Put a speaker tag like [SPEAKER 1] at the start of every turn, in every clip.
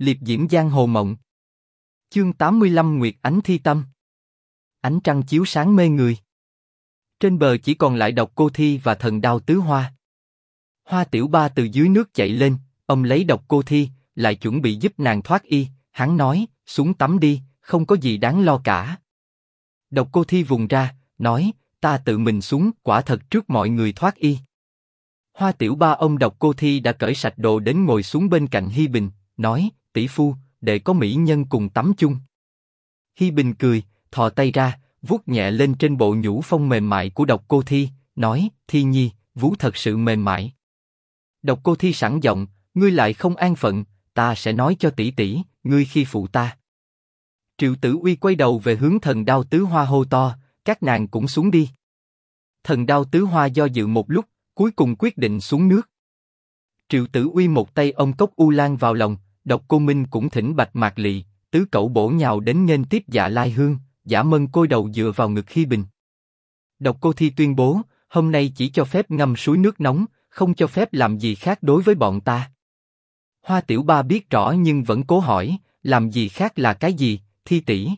[SPEAKER 1] liệp diễm giang hồ mộng. Chương 85 Nguyệt Ánh Thi Tâm Ánh trăng chiếu sáng mê người. Trên bờ chỉ còn lại độc cô thi và thần đao tứ hoa. Hoa tiểu ba từ dưới nước chạy lên, ông lấy độc cô thi, lại chuẩn bị giúp nàng thoát y. Hắn nói, xuống tắm đi, không có gì đáng lo cả. Độc cô thi vùng ra, nói, ta tự mình xuống, quả thật trước mọi người thoát y. Hoa tiểu ba ông độc cô thi đã cởi sạch đồ đến ngồi xuống bên cạnh Hi Bình, nói, tỷ phu, để có mỹ nhân cùng tắm chung. Hi Bình cười, thò tay ra, vuốt nhẹ lên trên bộ nhũ phong mềm mại của độc cô thi, nói, thi nhi, vú thật sự mềm mại. Độc cô thi sẵn giọng, ngươi lại không an phận, ta sẽ nói cho tỷ tỷ, ngươi khi phụ ta. Triệu Tử Uy quay đầu về hướng thần đao tứ hoa hô to, các nàng cũng xuống đi. Thần đao tứ hoa do dự một lúc, cuối cùng quyết định xuống nước. Triệu Tử Uy một tay ôm cốc u lan vào lòng, độc cô Minh cũng thỉnh bạch mạc lị, tứ cậu bổ nhào đến nghênh tiếp dạ lai hương, giả mân côi đầu dựa vào ngực khi bình. Độc cô thi tuyên bố, hôm nay chỉ cho phép ngâm suối nước nóng, không cho phép làm gì khác đối với bọn ta. Hoa Tiểu Ba biết rõ nhưng vẫn cố hỏi, làm gì khác là cái gì, thi tỷ.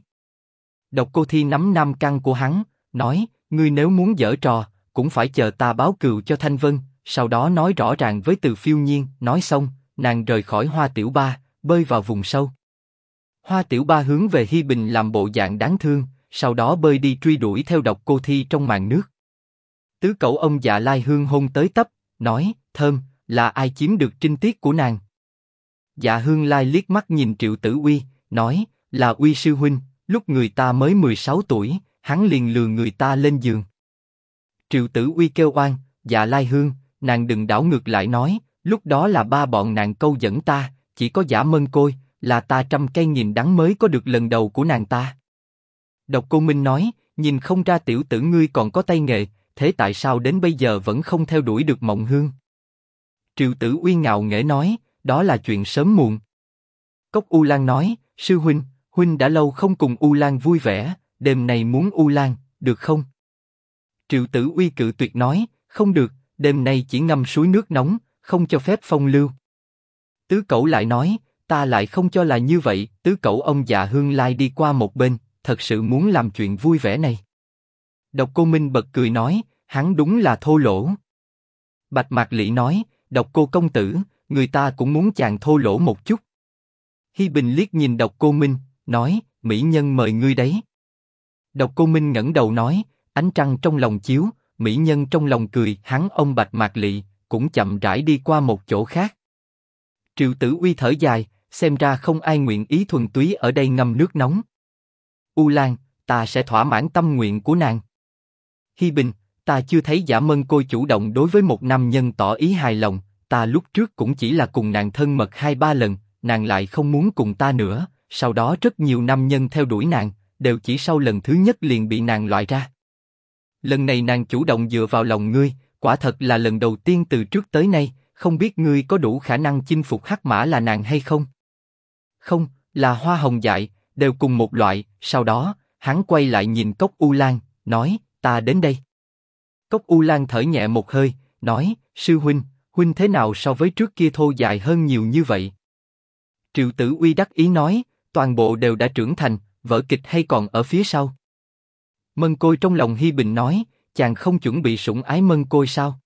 [SPEAKER 1] Độc cô thi nắm nam căn của hắn, nói, ngươi nếu muốn dở trò, cũng phải chờ ta báo cừu cho Thanh Vân, sau đó nói rõ ràng với Từ Phiêu Nhiên. Nói xong, nàng rời khỏi Hoa Tiểu Ba, bơi vào vùng sâu. Hoa Tiểu Ba hướng về Hi Bình làm bộ dạng đáng thương, sau đó bơi đi truy đuổi theo độc cô thi trong màn nước. Tứ cậu ông già Lai Hương hôn tới tấp, nói, thơm, là ai chiếm được trinh tiết của nàng? Dạ Hương Lai liếc mắt nhìn Triệu Tử Uy, nói, là Uy sư huynh, lúc người ta mới 16 tuổi, hắn liền lừa người ta lên giường. Triệu Tử Uy kêu oan, dạ Lai Hương, nàng đừng đảo ngược lại nói, lúc đó là ba bọn nàng câu dẫn ta, chỉ có giả mân côi, là ta trăm cây nghìn đắng mới có được lần đầu của nàng ta. Độc Cô Minh nói, nhìn không ra tiểu tử ngươi còn có tay nghề, thế tại sao đến bây giờ vẫn không theo đuổi được mộng hương? Triệu Tử Uy ngạo nghễ nói, đó là chuyện sớm muộn. Cốc U Lan nói, sư huynh, huynh đã lâu không cùng U Lan vui vẻ, đêm nay muốn U Lan, được không? Triệu Tử Uy cự tuyệt nói, không được, đêm nay chỉ ngâm suối nước nóng, không cho phép phong lưu. Tứ cậu lại nói, ta lại không cho là như vậy. Tứ cậu ông già Hương Lai đi qua một bên, thật sự muốn làm chuyện vui vẻ này. Độc Cô Minh bật cười nói, hắn đúng là thô lỗ. Bạch Mạc Lị nói, Độc Cô công tử, người ta cũng muốn chàng thô lỗ một chút. Hi Bình liếc nhìn Độc Cô Minh, nói, mỹ nhân mời ngươi đấy. Độc Cô Minh ngẩng đầu nói, ánh trăng trong lòng chiếu, mỹ nhân trong lòng cười, hắn ông Bạch Mạc Lị cũng chậm rãi đi qua một chỗ khác. Triệu Tử Uy thở dài, xem ra không ai nguyện ý thuần túy ở đây ngâm nước nóng. U Lan, ta sẽ thỏa mãn tâm nguyện của nàng. Hi Bình, ta chưa thấy giả mân cô chủ động đối với một nam nhân tỏ ý hài lòng, ta lúc trước cũng chỉ là cùng nàng thân mật hai ba lần, nàng lại không muốn cùng ta nữa, sau đó rất nhiều nam nhân theo đuổi nàng, đều chỉ sau lần thứ nhất liền bị nàng loại ra. Lần này nàng chủ động dựa vào lòng ngươi, quả thật là lần đầu tiên từ trước tới nay, không biết ngươi có đủ khả năng chinh phục hắc mã là nàng hay không? Không, là hoa hồng dại, đều cùng một loại. Sau đó, hắn quay lại nhìn cốc u lan, nói, ta đến đây. Cốc u lan thở nhẹ một hơi, nói, sư huynh, huynh thế nào so với trước kia thô dài hơn nhiều như vậy? Triệu Tử Uy đắc ý nói, toàn bộ đều đã trưởng thành, vở kịch hay còn ở phía sau. Mân Côi trong lòng Hi Bình nói, chàng không chuẩn bị sủng ái Mân Côi sao?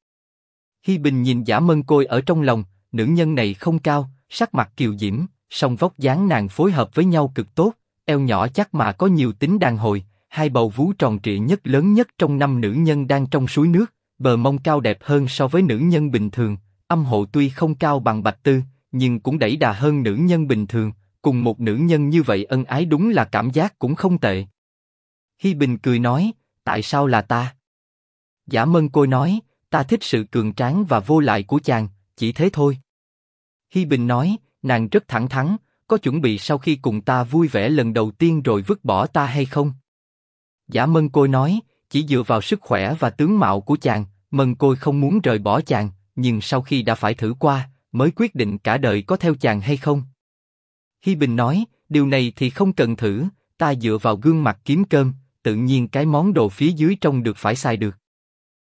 [SPEAKER 1] Hi Bình nhìn giả Mân Côi ở trong lòng, nữ nhân này không cao, sắc mặt kiều diễm, song vóc dáng nàng phối hợp với nhau cực tốt, eo nhỏ chắc mà có nhiều tính đàn hồi, hai bầu vú tròn trịa nhất lớn nhất trong năm nữ nhân đang trong suối nước, bờ mông cao đẹp hơn so với nữ nhân bình thường, âm hộ tuy không cao bằng bạch tư, nhưng cũng đẩy đà hơn nữ nhân bình thường, cùng một nữ nhân như vậy ân ái đúng là cảm giác cũng không tệ. Hi Bình cười nói, tại sao là ta? Giả Mân Côi nói, ta thích sự cường tráng và vô lại của chàng, chỉ thế thôi. Hi Bình nói, nàng rất thẳng thắn, có chuẩn bị sau khi cùng ta vui vẻ lần đầu tiên rồi vứt bỏ ta hay không? Giả Mân Côi nói, chỉ dựa vào sức khỏe và tướng mạo của chàng, Mân Côi không muốn rời bỏ chàng, nhưng sau khi đã phải thử qua, mới quyết định cả đời có theo chàng hay không. Hi Bình nói, điều này thì không cần thử, ta dựa vào gương mặt kiếm cơm, tự nhiên cái món đồ phía dưới trông được phải xài được.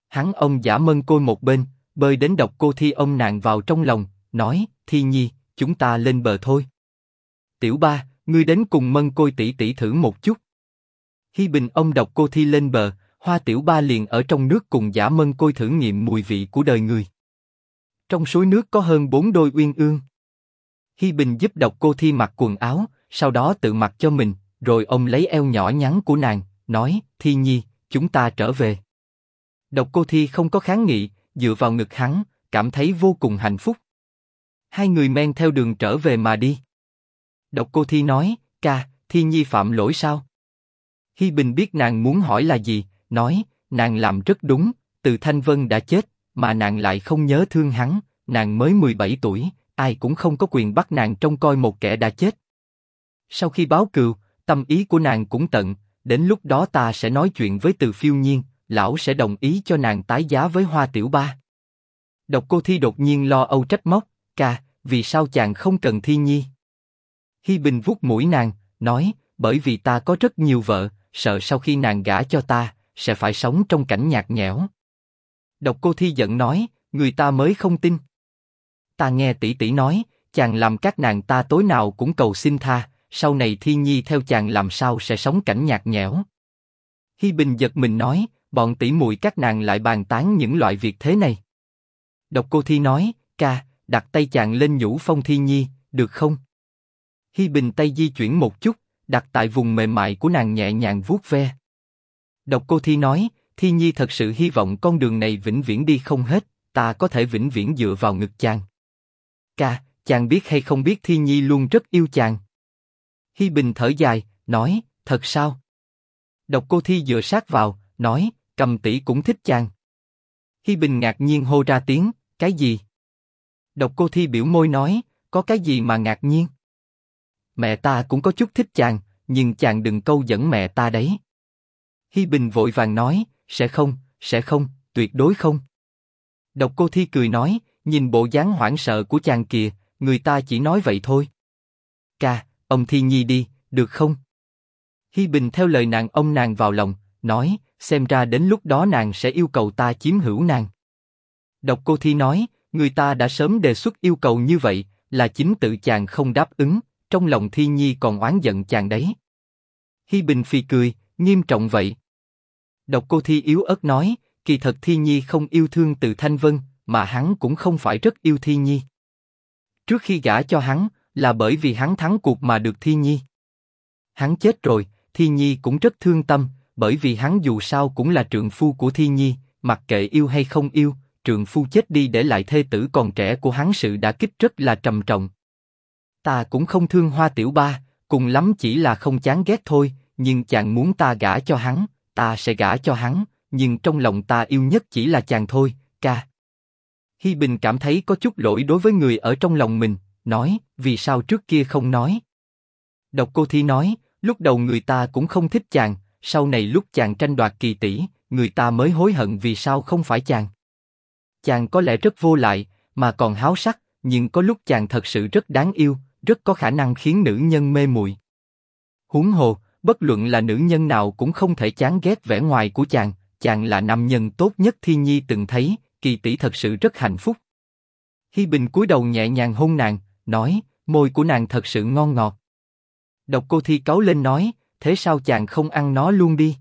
[SPEAKER 1] Hắn ông giả mân côi một bên, bơi đến độc cô thi ông nàng vào trong lòng, nói, thi nhi, chúng ta lên bờ thôi. Tiểu ba, ngươi đến cùng mân côi tỷ tỷ thử một chút. Hi Bình ông đọc cô thi lên bờ, Hoa Tiểu ba liền ở trong nước cùng giả mân côi thử nghiệm mùi vị của đời người. Trong suối nước có hơn bốn đôi uyên ương. Hi Bình giúp đọc cô thi mặc quần áo, sau đó tự mặc cho mình, rồi ông lấy eo nhỏ nhắn của nàng, nói, Thi Nhi, chúng ta trở về. Độc cô Thi không có kháng nghị, dựa vào ngực hắn, cảm thấy vô cùng hạnh phúc. Hai người men theo đường trở về mà đi. Độc cô Thi nói, ca, Thi Nhi phạm lỗi sao? Hi Bình biết nàng muốn hỏi là gì, nói, nàng làm rất đúng, từ Thanh Vân đã chết, mà nàng lại không nhớ thương hắn, nàng mới 17 tuổi, ai cũng không có quyền bắt nàng trông coi một kẻ đã chết. Sau khi báo cừu, tâm ý của nàng cũng tận, đến lúc đó ta sẽ nói chuyện với Từ Phiêu Nhiên, lão sẽ đồng ý cho nàng tái giá với Hoa Tiểu Ba. Độc Cô Thi đột nhiên lo âu trách móc, ca, vì sao chàng không cần Thi Nhi? Hi Bình vuốt mũi nàng, nói, bởi vì ta có rất nhiều vợ, sợ sau khi nàng gả cho ta, sẽ phải sống trong cảnh nhạt nhẽo. Độc Cô Thi giận nói, người ta mới không tin. Ta nghe tỷ tỷ nói, chàng làm các nàng ta tối nào cũng cầu xin tha, sau này Thi Nhi theo chàng làm sao sẽ sống cảnh nhạt nhẽo. Hi Bình giật mình nói, bọn tỷ muội các nàng lại bàn tán những loại việc thế này. Độc Cô Thi nói, ca, đặt tay chàng lên nhũ phong Thi Nhi, được không? Hi Bình tay di chuyển một chút, đặt tại vùng mềm mại của nàng nhẹ nhàng vuốt ve. Độc Cô Thi nói, Thi Nhi thật sự hy vọng con đường này vĩnh viễn đi không hết, ta có thể vĩnh viễn dựa vào ngực chàng. Ca, chàng biết hay không biết Thi Nhi luôn rất yêu chàng. Hi Bình thở dài, nói, thật sao? Độc Cô Thi dựa sát vào, nói, cầm tỷ cũng thích chàng. Hi Bình ngạc nhiên hô ra tiếng, cái gì? Độc Cô Thi biểu môi nói, có cái gì mà ngạc nhiên? Mẹ ta cũng có chút thích chàng, nhưng chàng đừng câu dẫn mẹ ta đấy. Hi Bình vội vàng nói, sẽ không, sẽ không, tuyệt đối không. Độc Cô Thi cười nói, nhìn bộ dáng hoảng sợ của chàng kìa, người ta chỉ nói vậy thôi. Ca, ông Thi Nhi đi, được không? Hi Bình theo lời nàng ông nàng vào lòng, nói, xem ra đến lúc đó nàng sẽ yêu cầu ta chiếm hữu nàng. Độc Cô Thi nói, người ta đã sớm đề xuất yêu cầu như vậy, là chính tự chàng không đáp ứng, trong lòng Thi Nhi còn oán giận chàng đấy. Hi Bình phi cười, nghiêm trọng vậy. Độc Cô Thi yếu ớt nói, kỳ thật Thi Nhi không yêu thương Từ Thanh Vân, mà hắn cũng không phải rất yêu Thi Nhi. Trước khi gả cho hắn, là bởi vì hắn thắng cuộc mà được Thi Nhi. Hắn chết rồi, Thi Nhi cũng rất thương tâm, bởi vì hắn dù sao cũng là trượng phu của Thi Nhi, mặc kệ yêu hay không yêu, trượng phu chết đi để lại thê tử còn trẻ của hắn sự đã kích rất là trầm trọng. Ta cũng không thương Hoa Tiểu Ba, cùng lắm chỉ là không chán ghét thôi, nhưng chàng muốn ta gả cho hắn, ta sẽ gả cho hắn, nhưng trong lòng ta yêu nhất chỉ là chàng thôi, ca. Hi Bình cảm thấy có chút lỗi đối với người ở trong lòng mình, nói, vì sao trước kia không nói? Độc Cô Thi nói, lúc đầu người ta cũng không thích chàng, sau này lúc chàng tranh đoạt kỳ tỷ, người ta mới hối hận vì sao không phải chàng. Chàng có lẽ rất vô lại, mà còn háo sắc, nhưng có lúc chàng thật sự rất đáng yêu, rất có khả năng khiến nữ nhân mê muội. Huống hồ, bất luận là nữ nhân nào cũng không thể chán ghét vẻ ngoài của chàng, chàng là nam nhân tốt nhất thiên nhi từng thấy, kỳ tỷ thật sự rất hạnh phúc. Hi Bình cúi đầu nhẹ nhàng hôn nàng, nói, môi của nàng thật sự ngon ngọt. Độc cô thi cáo lên nói, thế sao chàng không ăn nó luôn đi?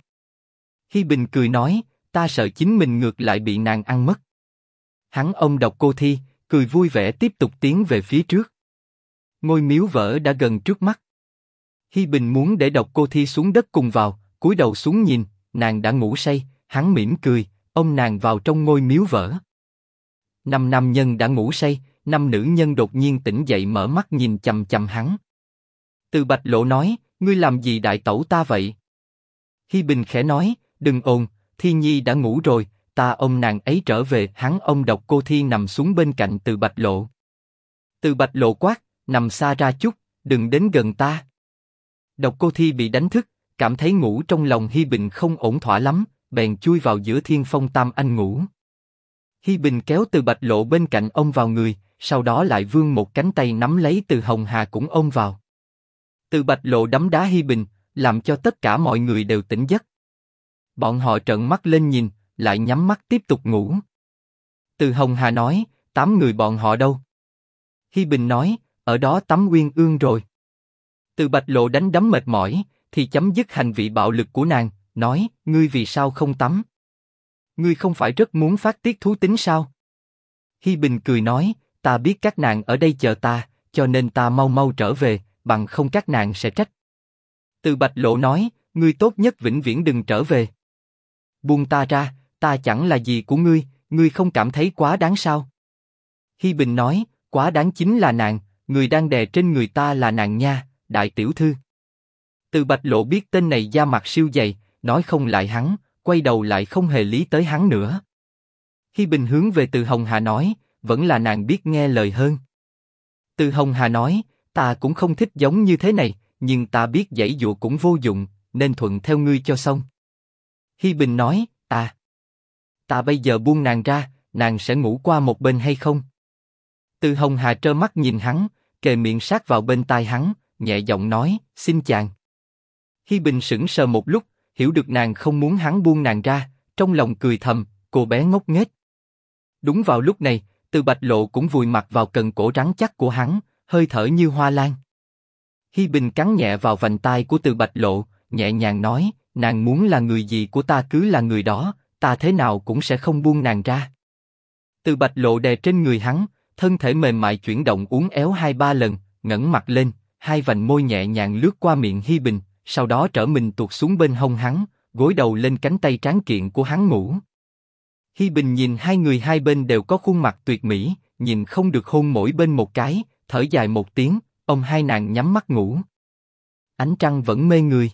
[SPEAKER 1] Hi Bình cười nói, ta sợ chính mình ngược lại bị nàng ăn mất. Hắn ông đọc cô thi, cười vui vẻ tiếp tục tiến về phía trước. Ngôi miếu vỡ đã gần trước mắt. Hi Bình muốn để đọc cô thi xuống đất cùng vào, cúi đầu xuống nhìn, nàng đã ngủ say, hắn mỉm cười, ôm nàng vào trong ngôi miếu vỡ. Năm nam nhân đã ngủ say, năm nữ nhân đột nhiên tỉnh dậy mở mắt nhìn chầm chầm hắn. Từ Bạch Lộ nói, ngươi làm gì đại tẩu ta vậy? Hi Bình khẽ nói, đừng ồn, Thi Nhi đã ngủ rồi, ta ôm nàng ấy trở về. Hắn ôm độc cô Thi nằm xuống bên cạnh Từ Bạch Lộ. Từ Bạch Lộ quát, nằm xa ra chút, đừng đến gần ta. Độc cô Thi bị đánh thức, cảm thấy ngủ trong lòng Hi Bình không ổn thỏa lắm, bèn chui vào giữa thiên phong tam anh ngủ. Hi Bình kéo từ bạch lộ bên cạnh ông vào người, sau đó lại vươn một cánh tay nắm lấy từ hồng hà cũng ôm vào. Từ bạch lộ đấm đá Hi Bình, làm cho tất cả mọi người đều tỉnh giấc. Bọn họ trợn mắt lên nhìn, lại nhắm mắt tiếp tục ngủ. Từ hồng hà nói, tám người bọn họ đâu? Hi Bình nói, ở đó tắm nguyên ương rồi. Từ bạch lộ đánh đấm mệt mỏi, thì chấm dứt hành vi bạo lực của nàng, nói, ngươi vì sao không tắm? Ngươi không phải rất muốn phát tiết thú tính sao? Hi Bình cười nói, ta biết các nàng ở đây chờ ta, cho nên ta mau mau trở về, bằng không các nàng sẽ trách. Từ Bạch Lộ nói, ngươi tốt nhất vĩnh viễn đừng trở về. Buông ta ra, ta chẳng là gì của ngươi, ngươi không cảm thấy quá đáng sao? Hi Bình nói, quá đáng chính là nàng, người đang đè trên người ta là nàng nha, đại tiểu thư. Từ Bạch Lộ biết tên này da mặt siêu dày, nói không lại hắn, quay đầu lại không hề lý tới hắn nữa. Hi Bình hướng về Từ Hồng Hà nói, vẫn là nàng biết nghe lời hơn. Từ Hồng Hà nói, ta cũng không thích giống như thế này, nhưng ta biết dãy dụ cũng vô dụng, nên thuận theo ngươi cho xong. Hi Bình nói, ta, ta bây giờ buông nàng ra, nàng sẽ ngủ qua một bên hay không? Từ Hồng Hà trơ mắt nhìn hắn, kề miệng sát vào bên tai hắn, nhẹ giọng nói, xin chàng. Hi Bình sững sờ một lúc, hiểu được nàng không muốn hắn buông nàng ra, trong lòng cười thầm, cô bé ngốc nghếch. Đúng vào lúc này, Từ Bạch Lộ cũng vùi mặt vào cần cổ rắn chắc của hắn, hơi thở như hoa lan. Hi Bình cắn nhẹ vào vành tai của Từ Bạch Lộ, nhẹ nhàng nói, nàng muốn là người gì của ta cứ là người đó, ta thế nào cũng sẽ không buông nàng ra. Từ Bạch Lộ đè trên người hắn, thân thể mềm mại chuyển động uốn éo hai ba lần, ngẩng mặt lên, hai vành môi nhẹ nhàng lướt qua miệng Hi Bình, sau đó trở mình tuột xuống bên hông hắn, gối đầu lên cánh tay tráng kiện của hắn ngủ. Hi Bình nhìn hai người hai bên đều có khuôn mặt tuyệt mỹ, nhìn không được hôn mỗi bên một cái, thở dài một tiếng, ông hai nàng nhắm mắt ngủ. Ánh trăng vẫn mê người.